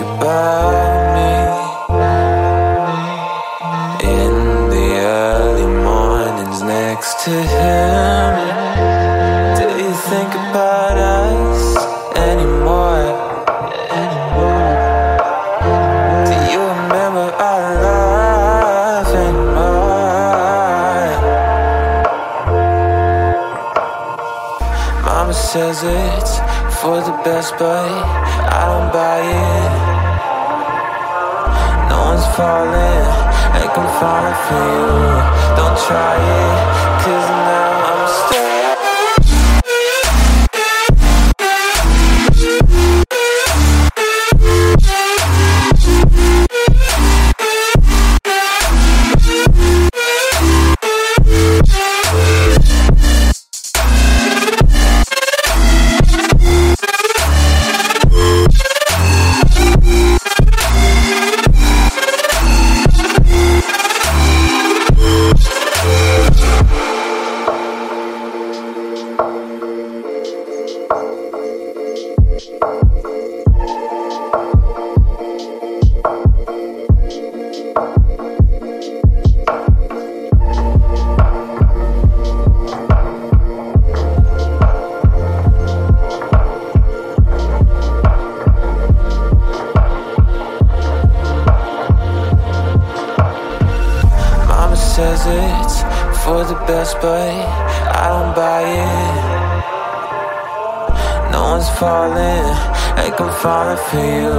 about me in the early mornings next to him? Do you think about us anymore? Do you remember our love anymore? Mama says it's best, but I don't buy it. No one's falling, like I'm falling for you. Don't try it, says it's for the best, but I don't buy it. No one's falling, like I'm falling for you.